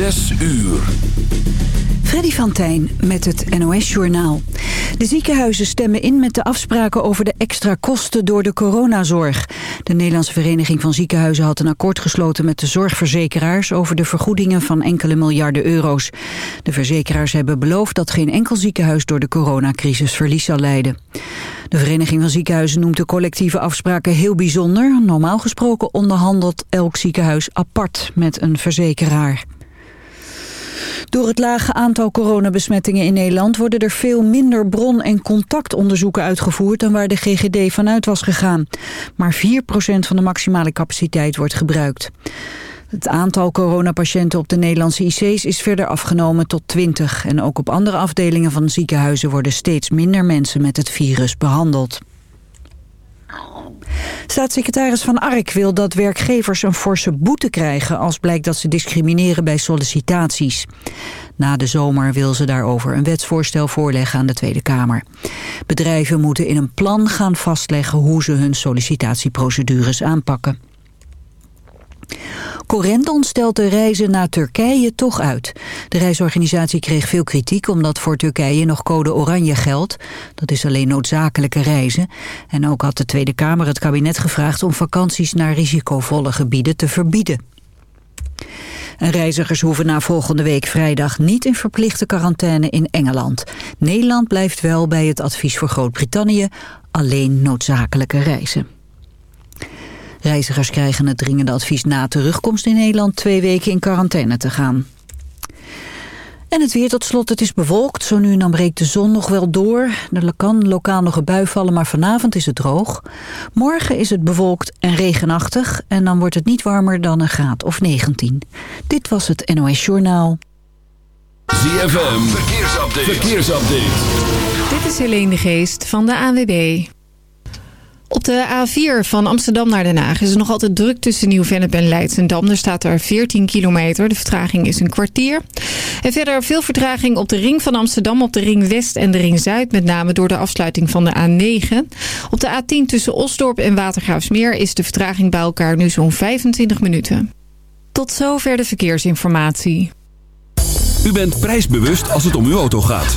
Zes uur. Freddy van Tijn met het NOS-journaal. De ziekenhuizen stemmen in met de afspraken over de extra kosten door de coronazorg. De Nederlandse Vereniging van Ziekenhuizen had een akkoord gesloten met de zorgverzekeraars over de vergoedingen van enkele miljarden euro's. De verzekeraars hebben beloofd dat geen enkel ziekenhuis door de coronacrisis verlies zal lijden. De Vereniging van Ziekenhuizen noemt de collectieve afspraken heel bijzonder. Normaal gesproken onderhandelt elk ziekenhuis apart met een verzekeraar. Door het lage aantal coronabesmettingen in Nederland worden er veel minder bron- en contactonderzoeken uitgevoerd dan waar de GGD vanuit was gegaan. Maar 4% van de maximale capaciteit wordt gebruikt. Het aantal coronapatiënten op de Nederlandse IC's is verder afgenomen tot 20. En ook op andere afdelingen van ziekenhuizen worden steeds minder mensen met het virus behandeld. Staatssecretaris Van Ark wil dat werkgevers een forse boete krijgen... als blijkt dat ze discrimineren bij sollicitaties. Na de zomer wil ze daarover een wetsvoorstel voorleggen aan de Tweede Kamer. Bedrijven moeten in een plan gaan vastleggen... hoe ze hun sollicitatieprocedures aanpakken. Corendon stelt de reizen naar Turkije toch uit. De reisorganisatie kreeg veel kritiek omdat voor Turkije nog code oranje geldt. Dat is alleen noodzakelijke reizen. En ook had de Tweede Kamer het kabinet gevraagd om vakanties naar risicovolle gebieden te verbieden. En reizigers hoeven na volgende week vrijdag niet in verplichte quarantaine in Engeland. Nederland blijft wel bij het advies voor Groot-Brittannië, alleen noodzakelijke reizen. Reizigers krijgen het dringende advies na terugkomst in Nederland twee weken in quarantaine te gaan. En het weer tot slot, het is bewolkt. Zo nu en dan breekt de zon nog wel door. Er kan lokaal nog een bui vallen, maar vanavond is het droog. Morgen is het bewolkt en regenachtig. En dan wordt het niet warmer dan een graad of 19. Dit was het NOS Journaal. ZFM, verkeersupdate. verkeersupdate. Dit is Helene de Geest van de ANWB. Op de A4 van Amsterdam naar Den Haag is het nog altijd druk tussen Nieuw-Vennep en Leidsendam. Er staat er 14 kilometer. De vertraging is een kwartier. En verder veel vertraging op de ring van Amsterdam, op de ring West en de ring Zuid. Met name door de afsluiting van de A9. Op de A10 tussen Osdorp en Watergraafsmeer is de vertraging bij elkaar nu zo'n 25 minuten. Tot zover de verkeersinformatie. U bent prijsbewust als het om uw auto gaat.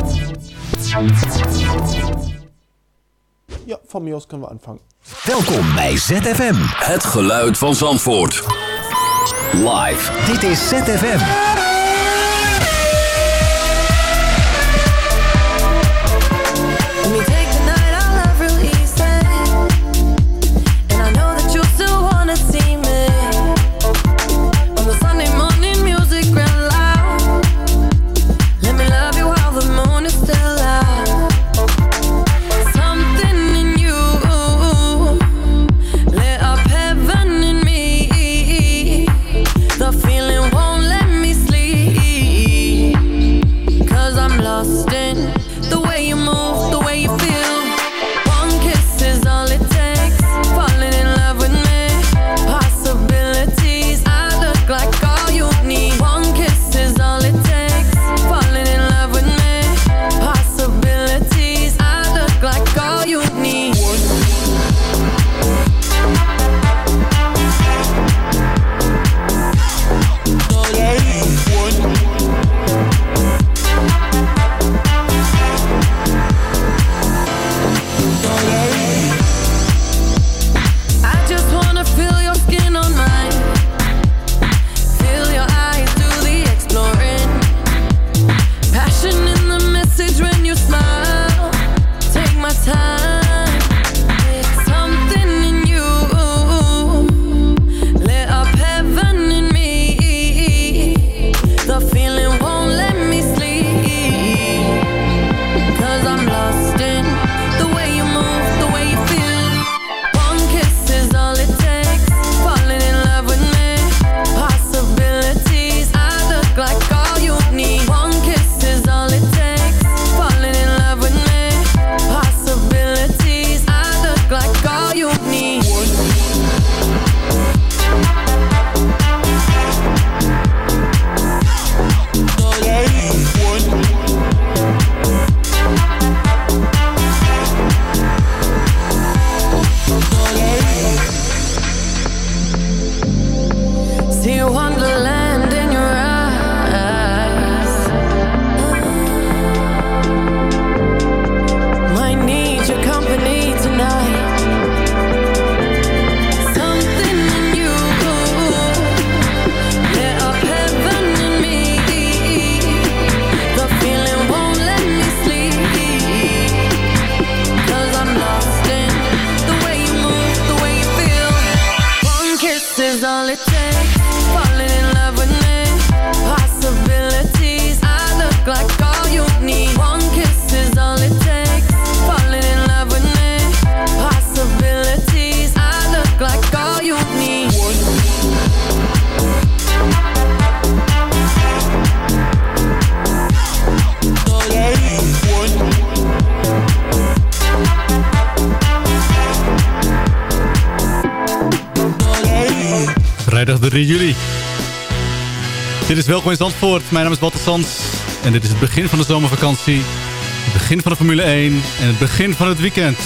Ja, van mij kunnen we aanvangen. Welkom bij ZFM. Het geluid van Zandvoort. Live. Dit is ZFM. welkom in Zandvoort. Mijn naam is Walter Sands en dit is het begin van de zomervakantie. Het begin van de Formule 1 en het begin van het weekend.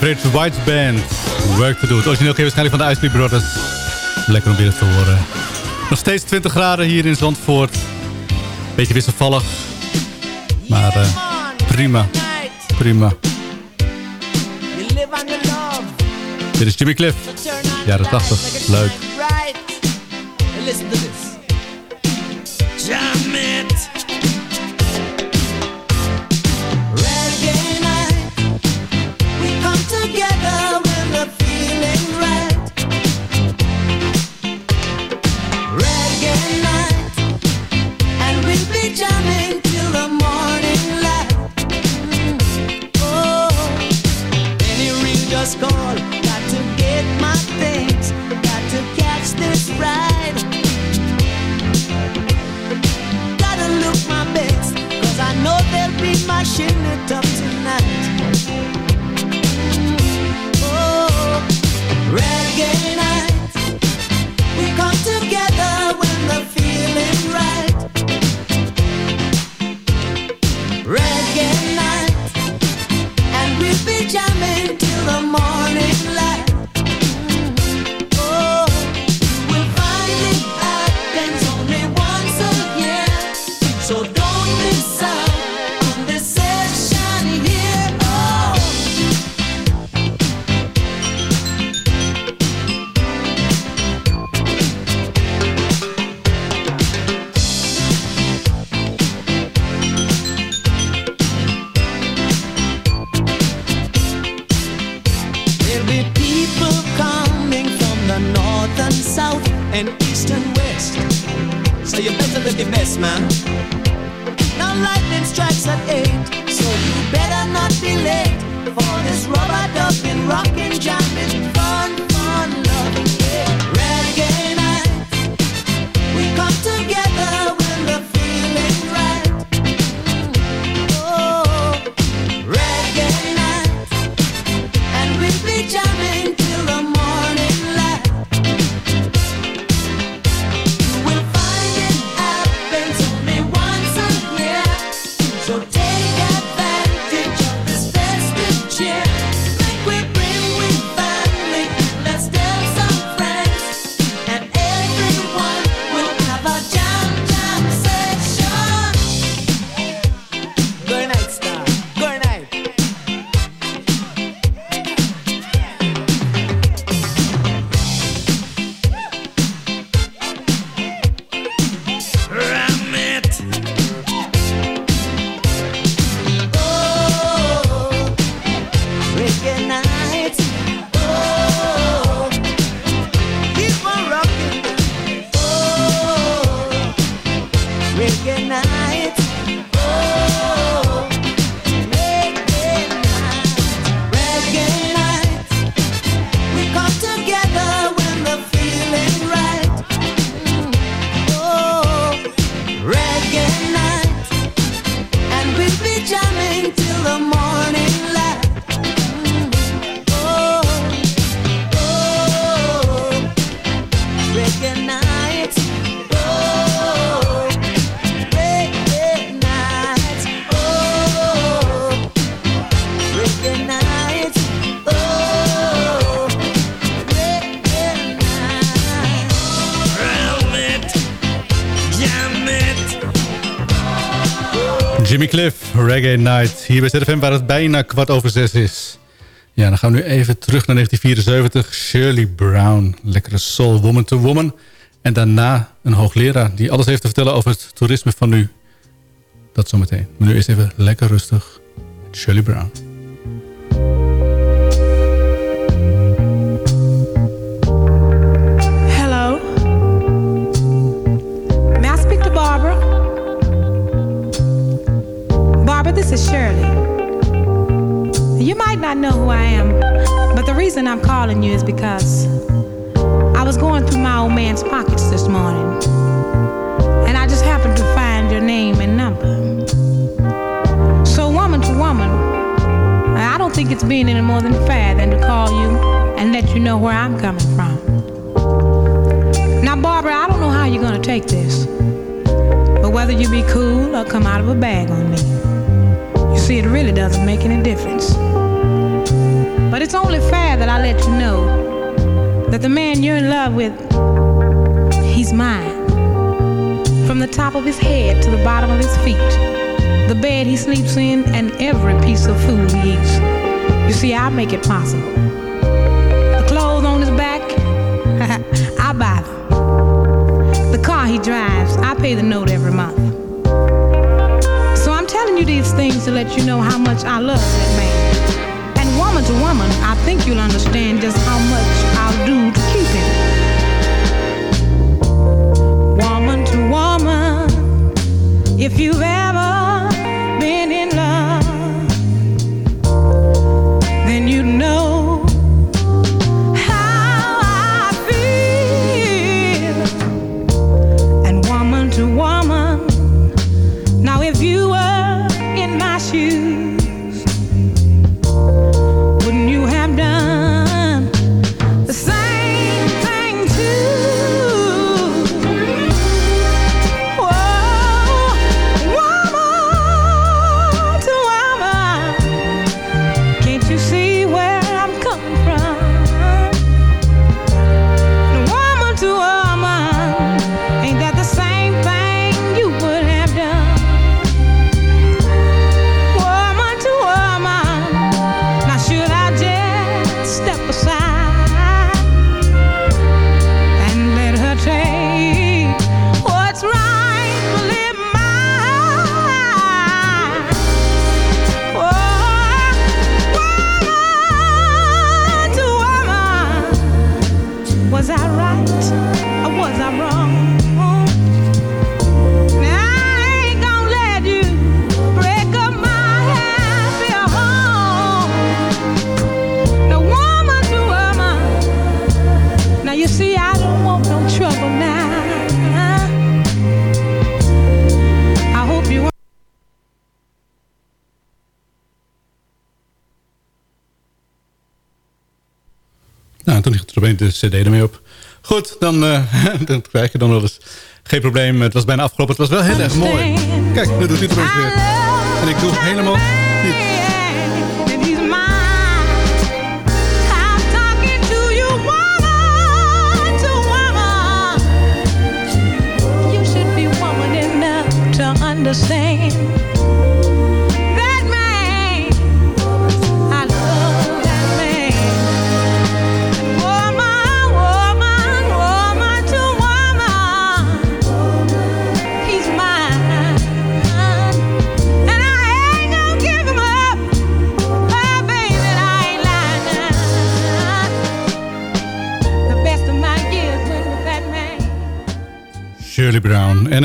Fred White Band. Work to do. Het origineel keer waarschijnlijk van de Ice Brothers. Lekker om weer te horen. Nog steeds 20 graden hier in Zandvoort. Beetje wisselvallig. Maar eh, prima. Prima. Dit is Jimmy Cliff. Jaren 80. Leuk. Hier bij ZFM waar het bijna kwart over zes is. Ja, dan gaan we nu even terug naar 1974. Shirley Brown, lekkere soul woman to woman. En daarna een hoogleraar die alles heeft te vertellen over het toerisme van nu. Dat zometeen. Maar nu eerst even lekker rustig. Shirley Brown. Hello. May I speak to Barbara? Barbara, this is Shirley. You mm-hmm. might not know who I am, but the reason I'm calling you is because I was going through my old man's pockets this morning, and I just happened to find your name and number. So, woman to woman, I don't think it's being any more than fair than to call you and let you know where I'm coming from. Now, Barbara, I don't know how you're gonna take this, but whether you be cool or come out of a bag on me, see, it really doesn't make any difference. But it's only fair that I let you know that the man you're in love with, he's mine. From the top of his head to the bottom of his feet, the bed he sleeps in, and every piece of food he eats. You see, I make it possible. The clothes on his back, I buy them. The car he drives, I pay the note every month. You these things to let you know how much I love that man. And woman to woman, I think you'll understand just how much I'll do to keep him. Woman to woman, if you've ever cd ermee op. Goed, dan, eh dan krijg je dan wel eens... Geen probleem, het was bijna afgelopen. Het was wel heel erg mooi. Kijk, nu doet hij er weer. En ik doe helemaal niet.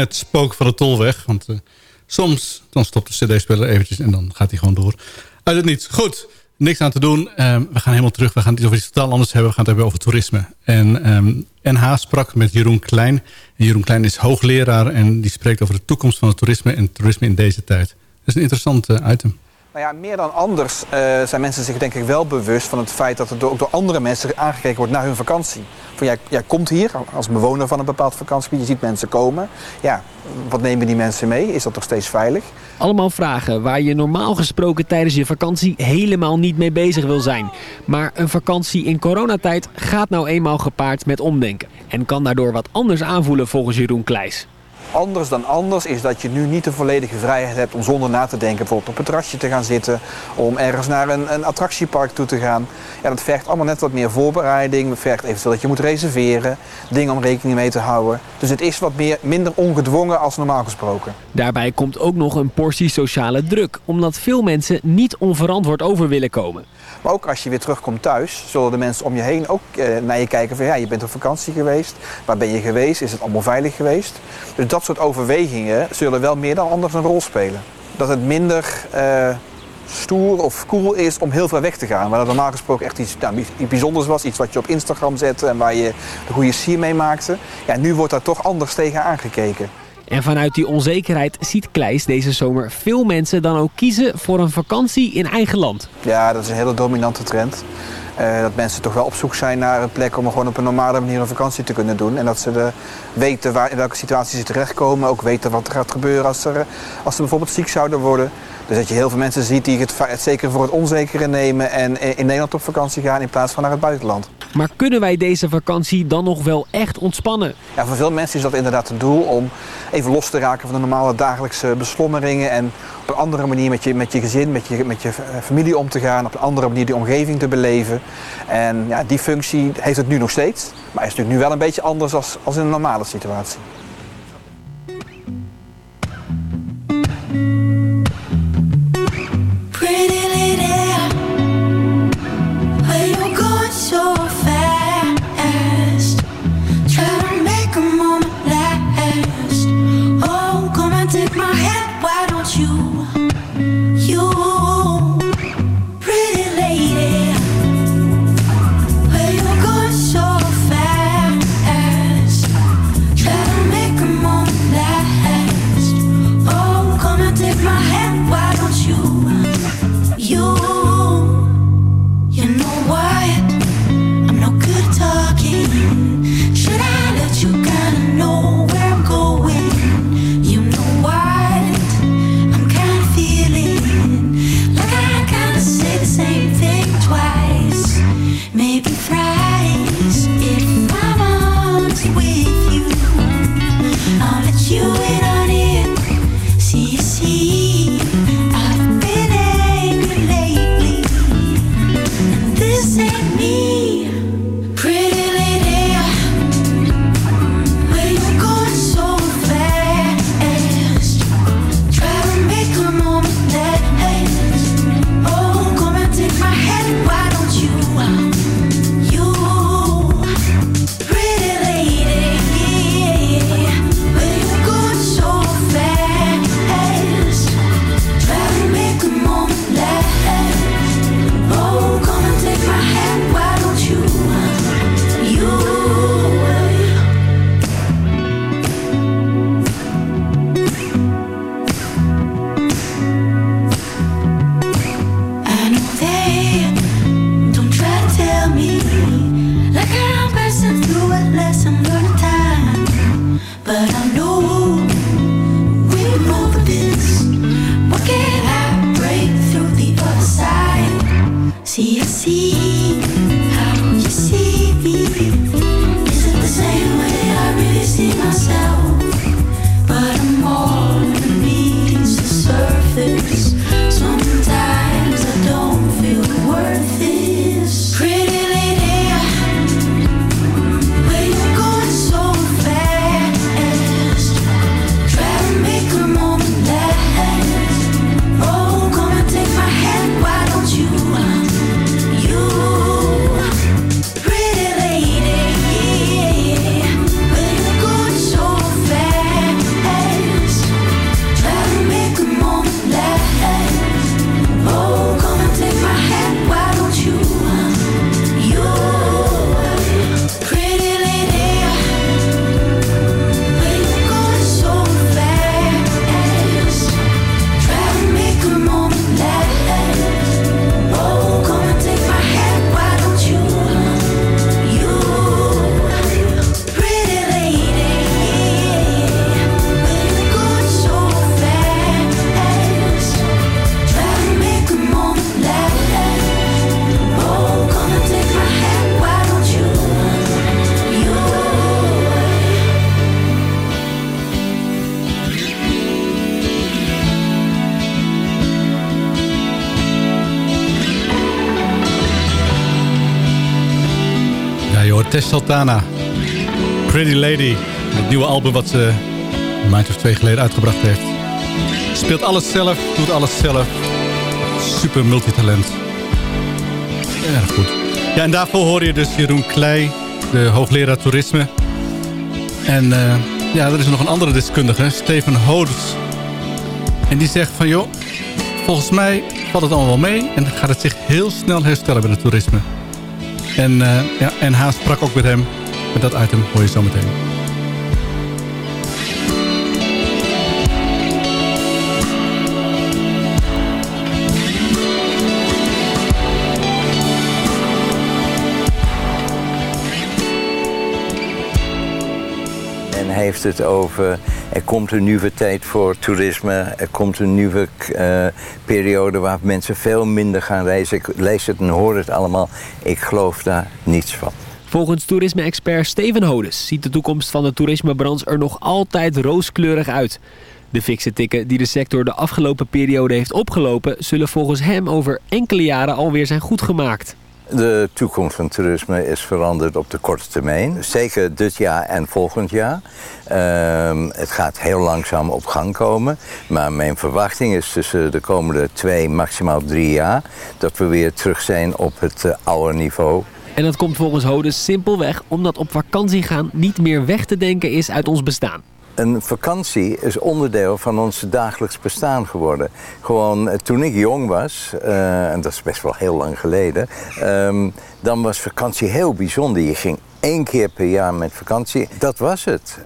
Het spook van de tolweg. Want eh, soms dan stopt de cd-speler eventjes en dan gaat hij gewoon door. Uit het niets. Goed, niks aan te doen. Ehm, we gaan helemaal terug. We gaan het over iets totaal anders hebben. We gaan het hebben over toerisme. En ehm, NH sprak met Jeroen Klein. En Jeroen Klein is hoogleraar en die spreekt over de toekomst van het toerisme en toerisme in deze tijd. Dat is een interessant eh, item. Nou ja, meer dan anders eh, zijn mensen zich denk ik wel bewust van het feit dat er door, ook door andere mensen aangekeken wordt naar hun vakantie. Van jij, jij komt hier als bewoner van een bepaald vakantiegebied, je ziet mensen komen. Ja, wat nemen die mensen mee? Is dat nog steeds veilig? Allemaal vragen waar je normaal gesproken tijdens je vakantie helemaal niet mee bezig wil zijn. Maar een vakantie in coronatijd gaat nou eenmaal gepaard met omdenken. En kan daardoor wat anders aanvoelen volgens Jeroen Kleijs. Anders dan anders is dat je nu niet de volledige vrijheid hebt om zonder na te denken bijvoorbeeld op een terrasje te gaan zitten, om ergens naar een, een attractiepark toe te gaan. Ja, dat vergt allemaal net wat meer voorbereiding, dat vergt eventueel dat je moet reserveren, dingen om rekening mee te houden. Dus het is wat meer, minder ongedwongen als normaal gesproken. Daarbij komt ook nog een portie sociale druk, omdat veel mensen niet onverantwoord over willen komen. Maar ook als je weer terugkomt thuis, zullen de mensen om je heen ook eh, naar je kijken van ja, je bent op vakantie geweest. Waar ben je geweest? Is het allemaal veilig geweest? Dus dat soort overwegingen zullen wel meer dan anders een rol spelen. Dat het minder eh, stoer of cool is om heel ver weg te gaan. Waar dat normaal gesproken echt iets, nou, iets bijzonders was. Iets wat je op Instagram zette en waar je de goede sier mee maakte. Ja, nu wordt daar toch anders tegen aangekeken. En vanuit die onzekerheid ziet Kleijs deze zomer veel mensen dan ook kiezen voor een vakantie in eigen land. Ja, dat is een hele dominante trend. Eh, dat mensen toch wel op zoek zijn naar een plek om gewoon op een normale manier een vakantie te kunnen doen. En dat ze de, weten waar, in welke situatie ze terechtkomen. Ook weten wat er gaat gebeuren als, er, als ze bijvoorbeeld ziek zouden worden. Dus dat je heel veel mensen ziet die het, zeker voor het onzekere nemen en eh, in Nederland op vakantie gaan in plaats van naar het buitenland. Maar kunnen wij deze vakantie dan nog wel echt ontspannen? Ja, voor veel mensen is dat inderdaad het doel om even los te raken van de normale dagelijkse beslommeringen en op een andere manier met je, met je gezin, met je, met je eh, familie om te gaan, op een andere manier de omgeving te beleven. En ja, die functie heeft het nu nog steeds, maar is natuurlijk nu wel een beetje anders als, als in een normale situatie. Take my hand, Sultana. Pretty Lady. Het nieuwe album wat ze een maand of twee geleden uitgebracht heeft. Speelt alles zelf, doet alles zelf. Super multitalent. Erg goed. Ja, en daarvoor hoor je dus Jeroen Klei, de hoogleraar toerisme. En eh, ja, er is nog een andere deskundige, Steven Hodes. En die zegt van, joh, volgens mij valt het allemaal wel mee... en gaat het zich heel snel herstellen bij het toerisme. En uh, ja, NH sprak ook met hem. Met dat item hoor je zo meteen. Men heeft het over, er komt een nieuwe tijd voor toerisme. Er komt een nieuwe uh, periode waar mensen veel minder gaan reizen. Ik lees het en hoor het allemaal. Ik geloof daar niets van. Volgens toerisme-expert Steven Hodes ziet de toekomst van de toerismebranche er nog altijd rooskleurig uit. De fikse tikken die de sector de afgelopen periode heeft opgelopen... zullen volgens hem over enkele jaren alweer zijn goedgemaakt. De toekomst van toerisme is veranderd op de korte termijn. Zeker dit jaar en volgend jaar. Uh, het gaat heel langzaam op gang komen. Maar mijn verwachting is tussen de komende twee, maximaal drie jaar... dat we weer terug zijn op het uh, oude niveau. En dat komt volgens Hodes simpelweg omdat op vakantie gaan niet meer weg te denken is uit ons bestaan. Een vakantie is onderdeel van ons dagelijks bestaan geworden. Gewoon toen ik jong was, uh, en dat is best wel heel lang geleden, um, dan was vakantie heel bijzonder. Je ging één keer per jaar met vakantie. Dat was het.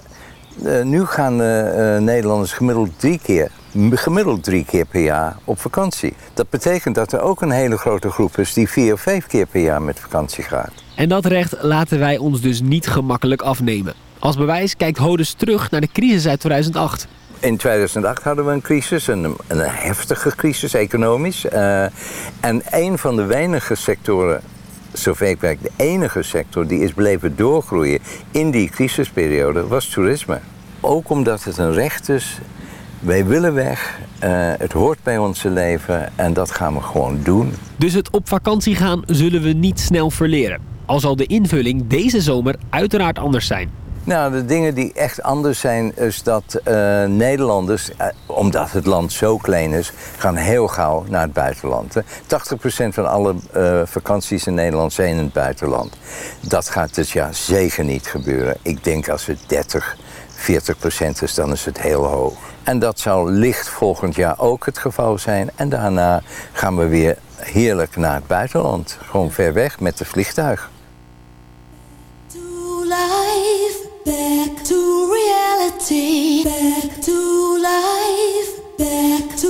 Uh, nu gaan uh, Nederlanders gemiddeld drie keer, gemiddeld drie keer per jaar op vakantie. Dat betekent dat er ook een hele grote groep is die vier of vijf keer per jaar met vakantie gaat. En dat recht laten wij ons dus niet gemakkelijk afnemen. Als bewijs kijkt Hodes terug naar de crisis uit 2008. In 2008 hadden we een crisis, een, een heftige crisis economisch. Uh, en een van de weinige sectoren, zover ik weet, de enige sector die is bleven doorgroeien in die crisisperiode was toerisme. Ook omdat het een recht is. Wij willen weg, uh, het hoort bij ons leven en dat gaan we gewoon doen. Dus het op vakantie gaan zullen we niet snel verleren. Al zal de invulling deze zomer uiteraard anders zijn. Nou, de dingen die echt anders zijn, is dat uh, Nederlanders, uh, omdat het land zo klein is, gaan heel gauw naar het buitenland. Hè. 80% van alle uh, vakanties in Nederland zijn in het buitenland. Dat gaat dit jaar zeker niet gebeuren. Ik denk als het 30, 40% is, dan is het heel hoog. En dat zal licht volgend jaar ook het geval zijn. En daarna gaan we weer heerlijk naar het buitenland. Gewoon ver weg met de vliegtuig. Back to reality, back to life, back to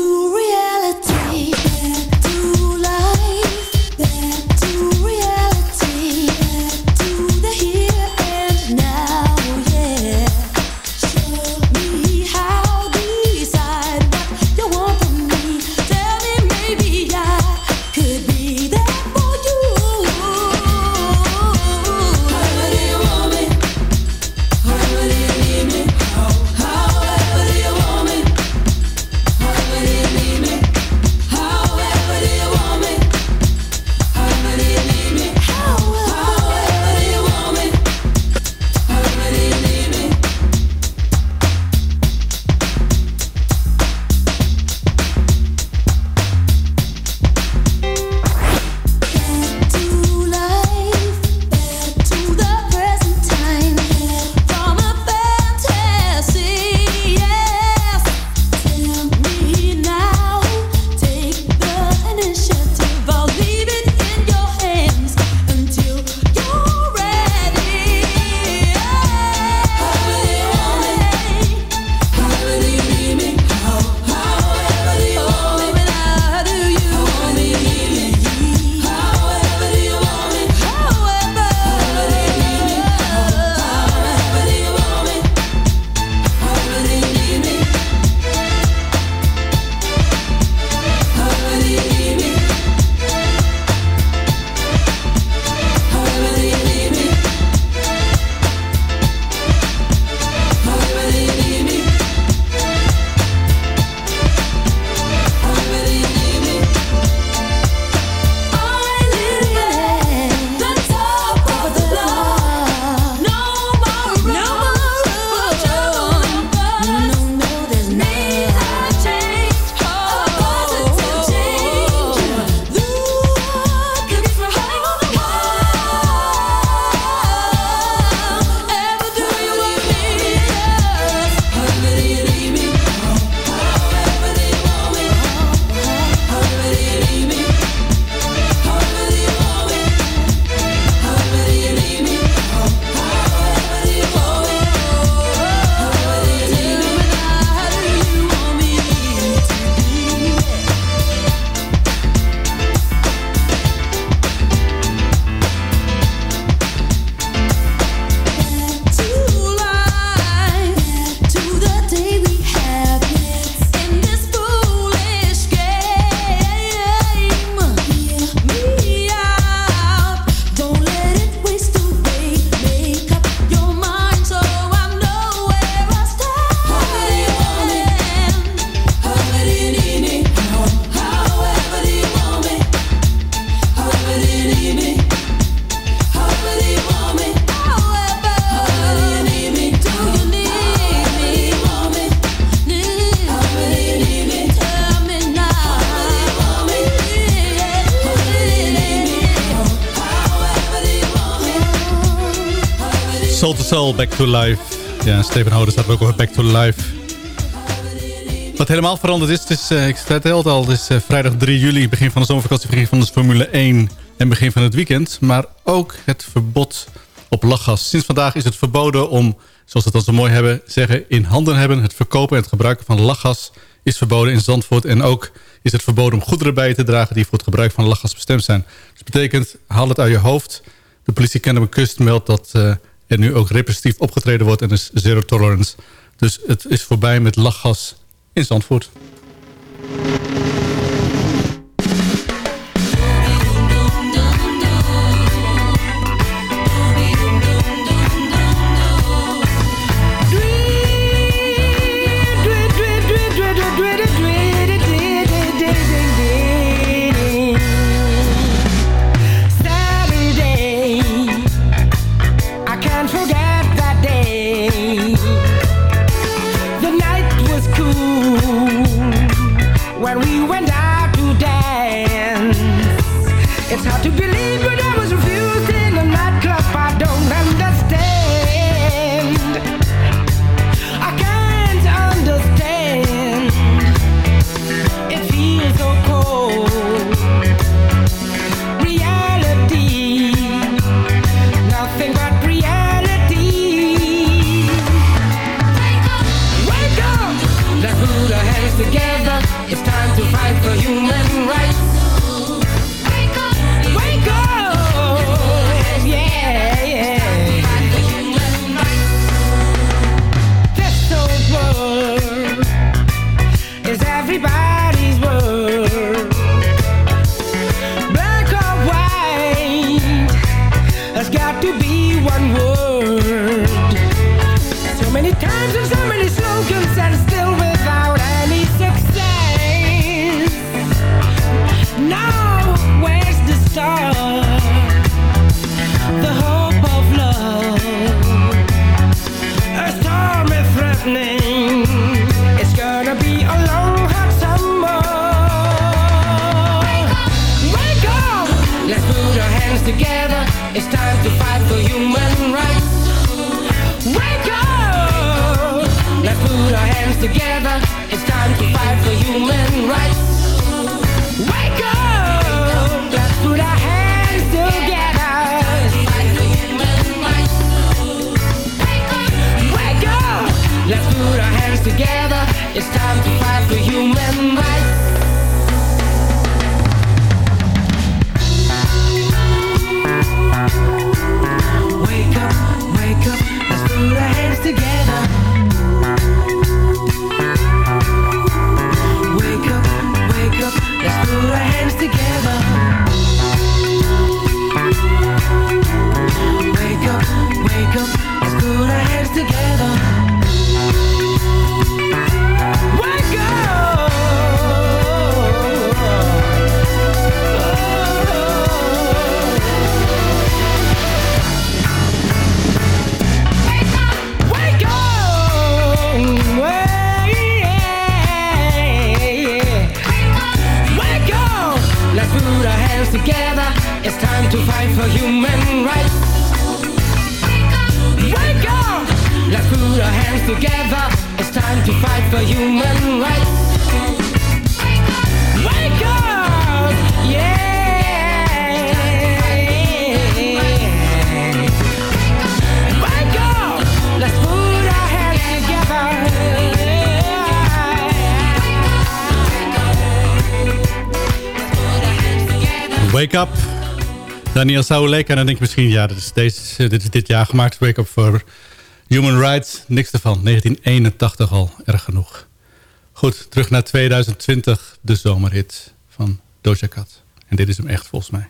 Soul, Back to Life. Ja, Steven Houden staat ook over Back to Life. Wat helemaal veranderd is, is uh, ik vertelde het al, het is uh, vrijdag 3 juli, begin van de zomervakantie, begin van de Formule 1 en begin van het weekend. Maar ook het verbod op lachgas. Sinds vandaag is het verboden om, zoals we dan zo mooi hebben, zeggen, in handen hebben. Het verkopen en het gebruiken van lachgas is verboden in Zandvoort. En ook is het verboden om goederen bij te dragen die voor het gebruik van lachgas bestemd zijn. Dus dat betekent, haal het uit je hoofd. De politie Kennemer Kust meldt dat uh, er nu ook repressief opgetreden wordt en is zero tolerance. Dus het is voorbij met lachgas in Zandvoort. Wake Up. Daniel Sauleka. En dan denk je misschien, ja, dit is, deze, dit, is dit jaar gemaakt. Wake Up voor Human Rights. Niks ervan. 1981 al. Erg genoeg. Goed, terug naar 2020. De zomerhit van Doja Cat. En dit is hem echt volgens mij.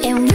É um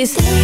this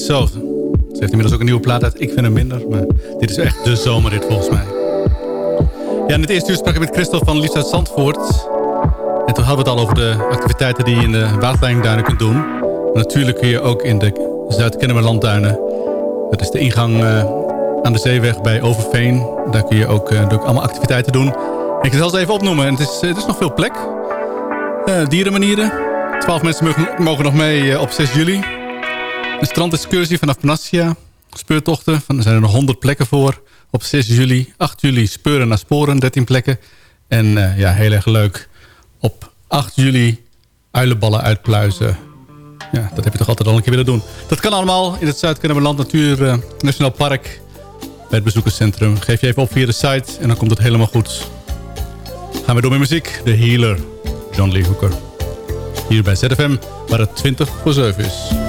So. Ze heeft inmiddels ook een nieuwe plaat uit. Ik vind hem minder, maar dit is echt de zomerrit volgens mij. Ja, in het eerste uur sprak ik met Christophe van Liefst uit Zandvoort. En toen hadden we het al over de activiteiten die je in de waterleidingduinen kunt doen. Maar natuurlijk kun je ook in de Zuid-Kennemerlandduinen. Dat is de ingang eh, aan de zeeweg bij Overveen. Daar kun je ook, eh, allemaal activiteiten doen. En ik zal ze even opnoemen. En het, is, het is nog veel plek. Eh, dierenmanieren. 12 mensen mogen, nog mee op 6 juli. Een strandexcursie vanaf Panassia. Speurtochten, er zijn er nog 100 plekken voor. Op 6 juli, 8 juli speuren naar sporen, 13 plekken. En eh, ja, heel erg leuk. Op 8 juli uilenballen uitpluizen. Ja, dat heb je toch altijd al een keer willen doen. Dat kan allemaal in het Zuid-Kennemerland Natuur eh, Nationaal Park. Bij het bezoekerscentrum. Geef je even op via de site en dan komt het helemaal goed. Gaan we door met muziek. The Healer, John Lee Hooker. Hier bij ZFM, waar het 20 voor 7 is.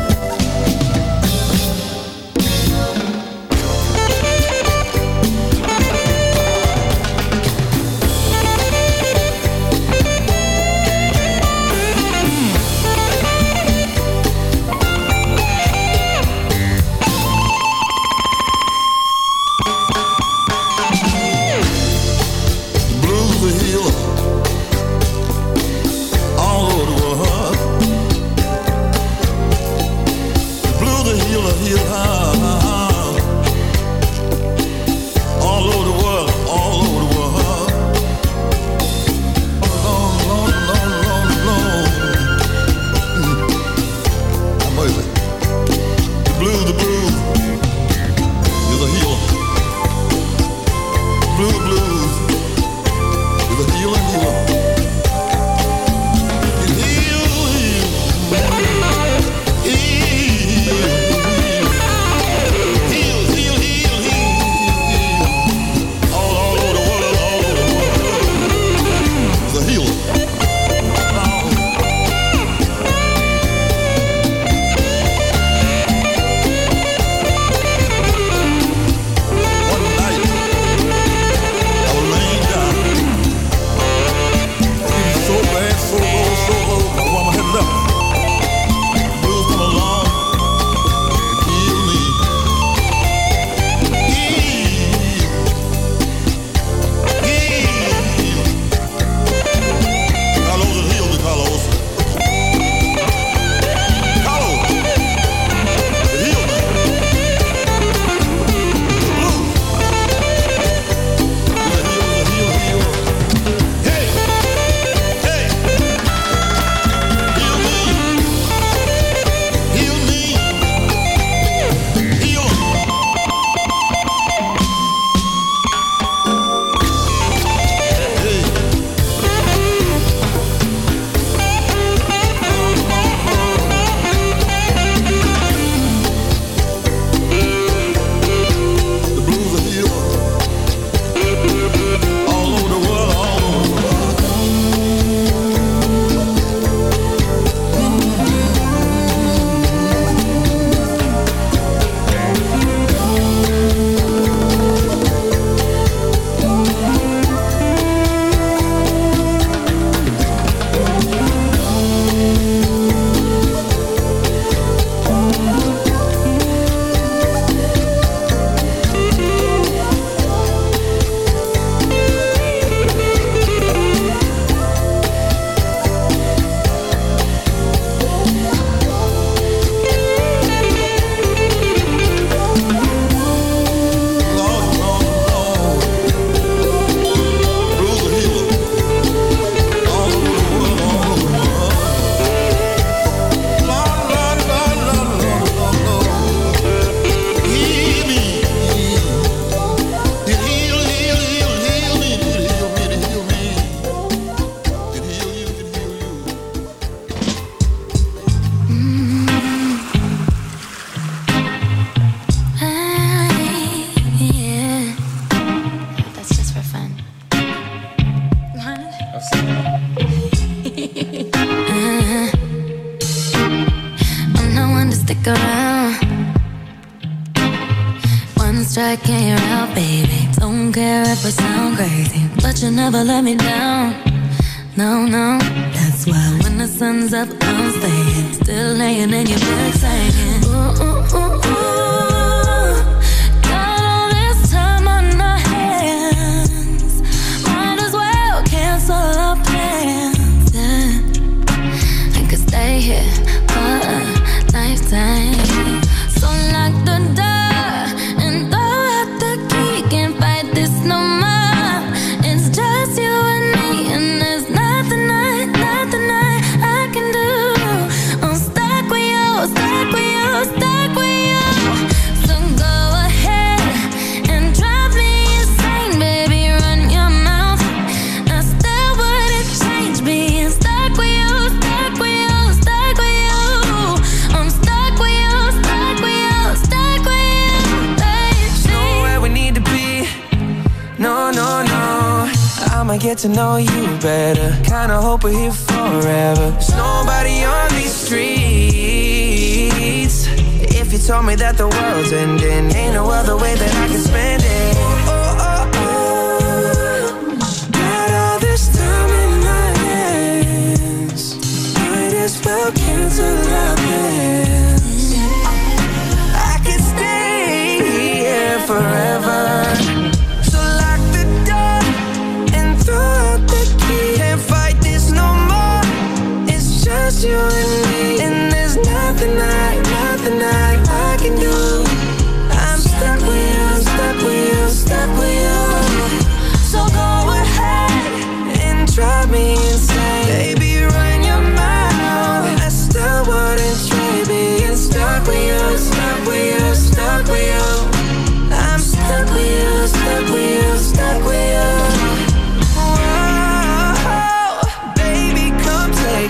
get to know you better. Kinda hope we're here forever. There's nobody on these streets. If you told me that the world's ending, ain't no other way that I can spend it. Got all this time in my hands. Might as well cancel our plans.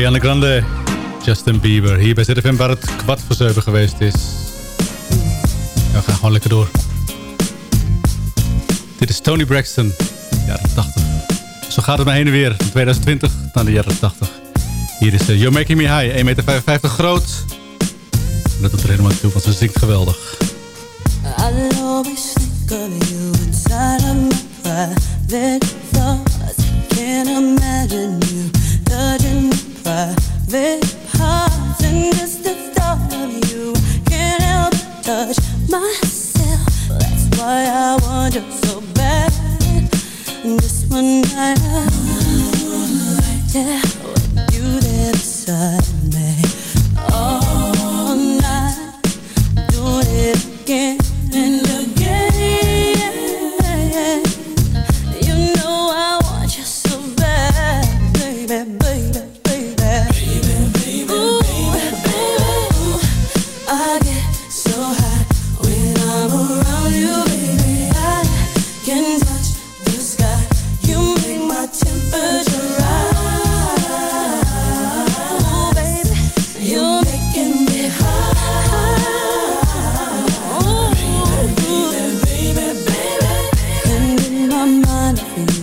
Ariana Grande, Justin Bieber. Hier bij ZFM waar het kwart voor zeven geweest is. Ja, we gaan gewoon lekker door. Dit is Tony Braxton, jaren 80. Zo gaat het maar heen en weer, 2020 naar de jaren 80. Hier is de You're Making Me High, 1,55 meter groot. En dat doet er helemaal toe, want ze zingt geweldig. I'll always you inside of nothing.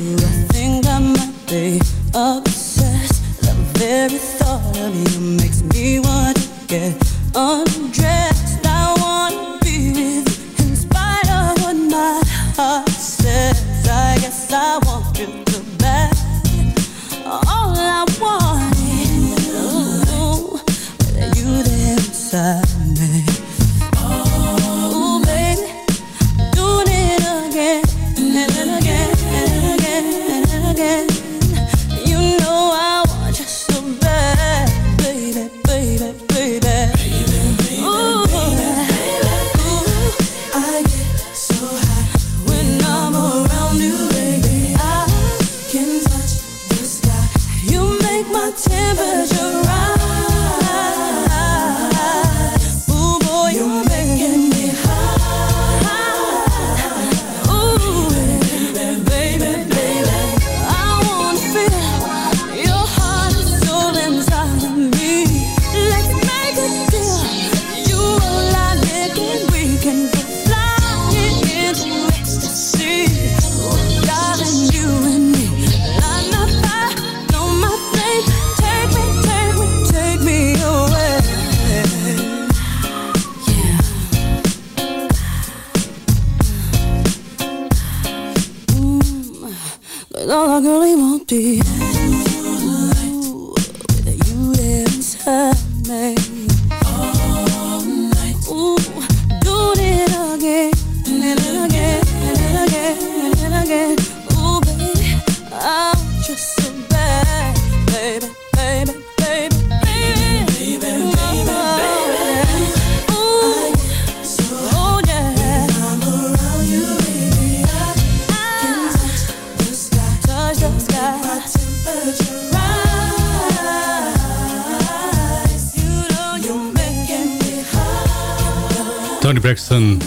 Braxton.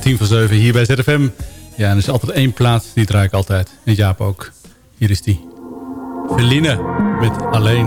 10 voor 7 hier bij ZFM. Ja, en er is altijd één plaats, die draai ik altijd. En Jaap ook. Hier is die. Verline met Alleen.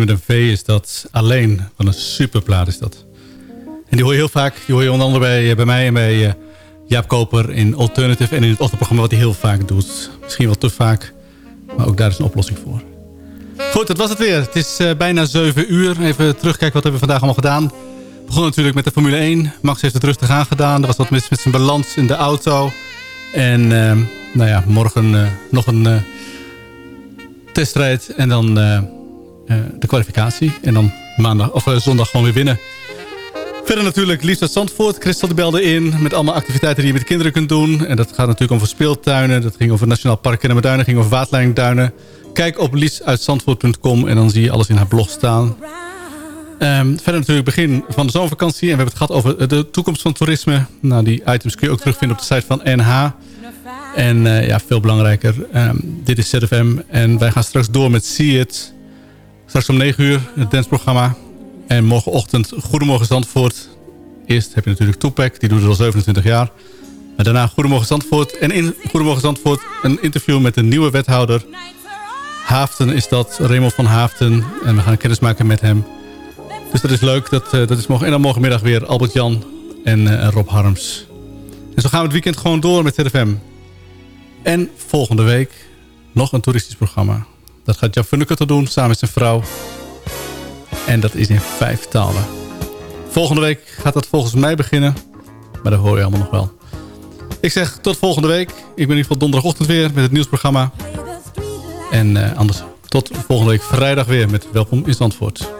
met een V is dat alleen. Van een superplaat is dat. En die hoor je heel vaak. Die hoor je onder andere bij, eh, bij mij en bij eh, Jaap Koper in Alternative... en in het ochtendprogramma wat hij heel vaak doet. Misschien wel te vaak, maar ook daar is een oplossing voor. Goed, dat was het weer. Het is eh, bijna 7 uur. Even terugkijken wat hebben we vandaag allemaal gedaan. We begonnen natuurlijk met de Formule 1. Max heeft het rustig aangedaan. Er was wat mis met zijn balans in de auto. En nou ja, morgen nog een testrijd En dan de kwalificatie. En dan maandag, of, eh, zondag gewoon weer winnen. Verder natuurlijk uit Zandvoort. Christel de belde in met allemaal activiteiten die je met kinderen kunt doen. En dat gaat natuurlijk over speeltuinen. Dat ging over Nationaal Park Kennemerduinen. ging over waterleidingduinen. Kijk op liesuitzandvoort.com en dan zie je alles in haar blog staan. Ehm, verder natuurlijk begin van de zomervakantie. En we hebben het gehad over de toekomst van toerisme. Nou, die items kun je ook terugvinden op de site van NH. En eh, ja, veel belangrijker. ehm, dit is ZFM. En wij gaan straks door met See It. Straks om 9 uur het dansprogramma. En morgenochtend Goedemorgen Zandvoort. Eerst heb je natuurlijk Toepak, die doet het al 27 jaar. En daarna Goedemorgen Zandvoort. En in Goedemorgen Zandvoort een interview met de nieuwe wethouder. Haaften is dat, Raymond van Haaften. En we gaan kennis maken met hem. Dus dat is leuk. Dat, eh, dat is morgen. En dan morgenmiddag weer Albert-Jan en eh, Rob Harms. En zo gaan we het weekend gewoon door met ZFM. En volgende week nog een toeristisch programma. Dat gaat Jan Funneke doen samen met zijn vrouw. En dat is in vijf talen. Volgende week gaat dat volgens mij beginnen. Maar dat hoor je allemaal nog wel. Ik zeg tot volgende week. Ik ben in ieder geval donderdagochtend weer met het nieuwsprogramma. En eh, anders tot volgende week vrijdag weer met Welkom in Zandvoort.